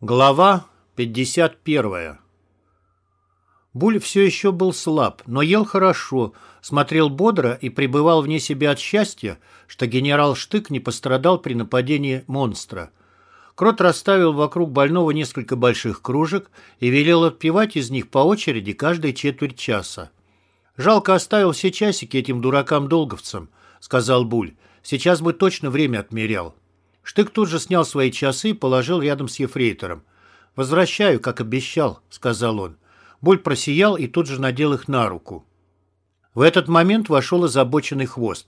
Глава 51 Буль все еще был слаб, но ел хорошо, смотрел бодро и пребывал вне себя от счастья, что генерал Штык не пострадал при нападении монстра. Крот расставил вокруг больного несколько больших кружек и велел отпивать из них по очереди каждые четверть часа. «Жалко оставил все часики этим дуракам-долговцам», — сказал Буль. «Сейчас бы точно время отмерял». Штык тут же снял свои часы и положил рядом с ефрейтором. «Возвращаю, как обещал», — сказал он. Буль просиял и тут же надел их на руку. В этот момент вошел озабоченный хвост.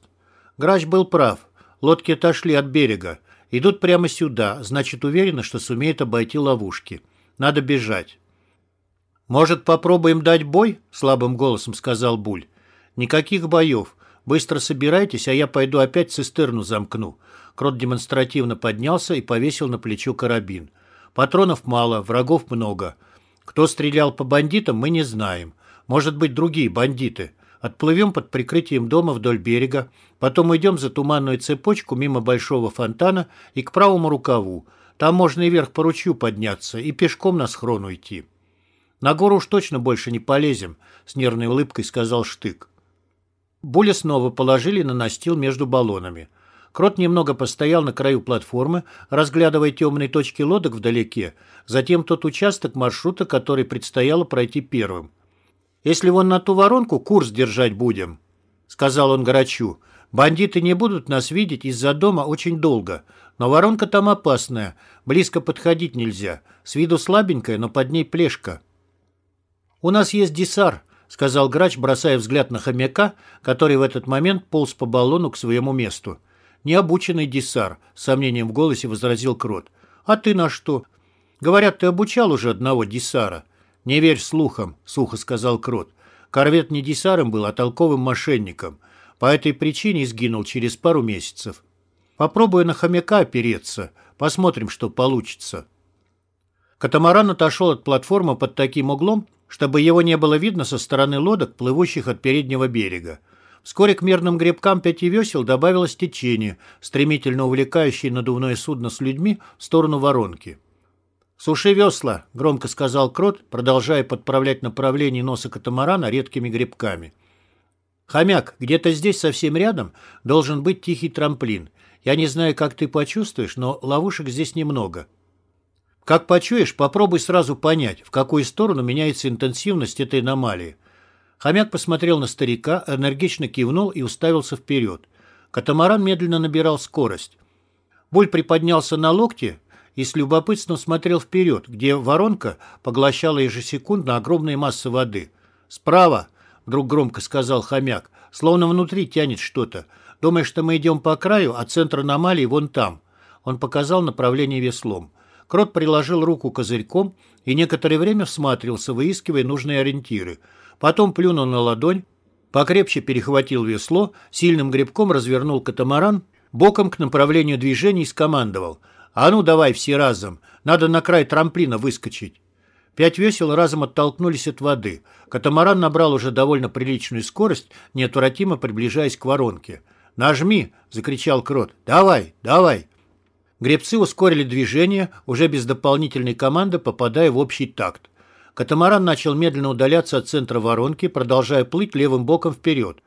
Грач был прав. Лодки отошли от берега. Идут прямо сюда, значит, уверены, что сумеют обойти ловушки. Надо бежать. «Может, попробуем дать бой?» — слабым голосом сказал Буль. «Никаких боев. Быстро собирайтесь, а я пойду опять цистерну замкну. Крот демонстративно поднялся и повесил на плечо карабин. Патронов мало, врагов много. Кто стрелял по бандитам, мы не знаем. Может быть, другие бандиты. Отплывем под прикрытием дома вдоль берега, потом уйдем за туманную цепочку мимо большого фонтана и к правому рукаву. Там можно и вверх по ручью подняться, и пешком на схрон уйти. На гору уж точно больше не полезем, с нервной улыбкой сказал Штык. Буля снова положили на настил между баллонами. Крот немного постоял на краю платформы, разглядывая темные точки лодок вдалеке, затем тот участок маршрута, который предстояло пройти первым. «Если вон на ту воронку курс держать будем», — сказал он Грачу. «Бандиты не будут нас видеть из-за дома очень долго, но воронка там опасная, близко подходить нельзя, с виду слабенькая, но под ней плешка». «У нас есть десар», — сказал Грач, бросая взгляд на хомяка, который в этот момент полз по баллону к своему месту. «Необученный десар», — с сомнением в голосе возразил Крот. «А ты на что?» «Говорят, ты обучал уже одного десара». «Не верь слухам», — сухо сказал Крот. «Корвет не десаром был, а толковым мошенником. По этой причине сгинул через пару месяцев. Попробую на хомяка опереться. Посмотрим, что получится». Катамаран отошел от платформы под таким углом, чтобы его не было видно со стороны лодок, плывущих от переднего берега. Вскоре к мерным гребкам пяти весел добавилось течение, стремительно увлекающее надувное судно с людьми в сторону воронки. «Суши весла», — громко сказал Крот, продолжая подправлять направление носа катамарана редкими гребками. «Хомяк, где-то здесь совсем рядом должен быть тихий трамплин. Я не знаю, как ты почувствуешь, но ловушек здесь немного. Как почуешь, попробуй сразу понять, в какую сторону меняется интенсивность этой аномалии. Хомяк посмотрел на старика, энергично кивнул и уставился вперед. Катамаран медленно набирал скорость. Буль приподнялся на локте и с любопытством смотрел вперед, где воронка поглощала ежесекундно огромные массы воды. «Справа!» — вдруг громко сказал хомяк. «Словно внутри тянет что-то. Думаешь, что мы идем по краю, а центр аномалии вон там». Он показал направление веслом. Крот приложил руку козырьком и некоторое время всматривался, выискивая нужные ориентиры — Потом плюнул на ладонь, покрепче перехватил весло, сильным гребком развернул катамаран, боком к направлению движения и скомандовал. «А ну давай все разом, надо на край трамплина выскочить». Пять весел разом оттолкнулись от воды. Катамаран набрал уже довольно приличную скорость, неотвратимо приближаясь к воронке. «Нажми!» — закричал Крот. «Давай, давай!» Гребцы ускорили движение, уже без дополнительной команды попадая в общий такт. Катамаран начал медленно удаляться от центра воронки, продолжая плыть левым боком вперед.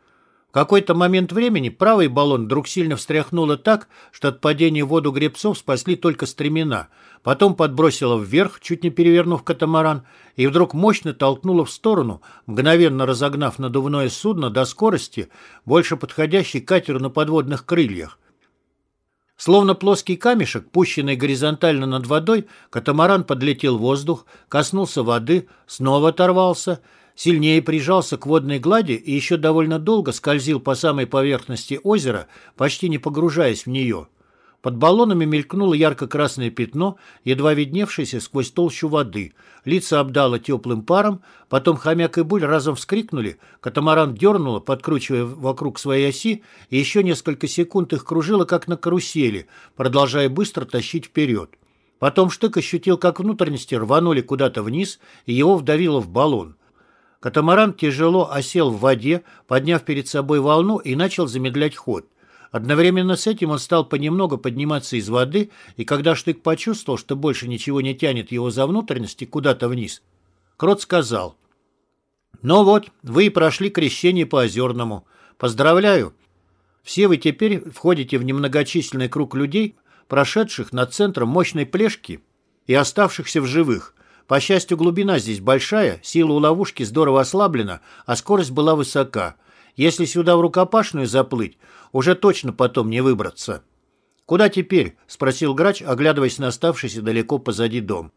В какой-то момент времени правый баллон вдруг сильно встряхнуло так, что от падения в воду гребцов спасли только стремена, потом подбросило вверх, чуть не перевернув катамаран, и вдруг мощно толкнуло в сторону, мгновенно разогнав надувное судно до скорости, больше подходящей катеру на подводных крыльях. Словно плоский камешек, пущенный горизонтально над водой, катамаран подлетел в воздух, коснулся воды, снова оторвался, сильнее прижался к водной глади и еще довольно долго скользил по самой поверхности озера, почти не погружаясь в нее. Под баллонами мелькнуло ярко-красное пятно, едва видневшееся сквозь толщу воды. Лица обдало теплым паром, потом хомяк и буль разом вскрикнули, катамаран дернуло, подкручивая вокруг своей оси, и еще несколько секунд их кружило, как на карусели, продолжая быстро тащить вперед. Потом штык ощутил, как внутренности рванули куда-то вниз, и его вдавило в баллон. Катамаран тяжело осел в воде, подняв перед собой волну и начал замедлять ход. Одновременно с этим он стал понемногу подниматься из воды, и когда Штык почувствовал, что больше ничего не тянет его за внутренности куда-то вниз, Крот сказал, «Ну вот, вы и прошли крещение по Озерному. Поздравляю! Все вы теперь входите в немногочисленный круг людей, прошедших над центром мощной плешки и оставшихся в живых. По счастью, глубина здесь большая, сила у ловушки здорово ослаблена, а скорость была высока. Если сюда в рукопашную заплыть, уже точно потом не выбраться. «Куда теперь?» — спросил грач, оглядываясь на оставшийся далеко позади дом.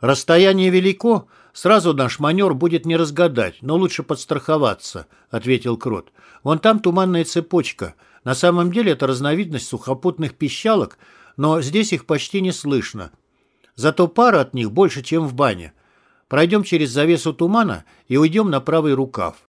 «Расстояние велико, сразу наш манер будет не разгадать, но лучше подстраховаться», — ответил Крот. «Вон там туманная цепочка. На самом деле это разновидность сухопутных пищалок, но здесь их почти не слышно. Зато пара от них больше, чем в бане. Пройдем через завесу тумана и уйдем на правый рукав.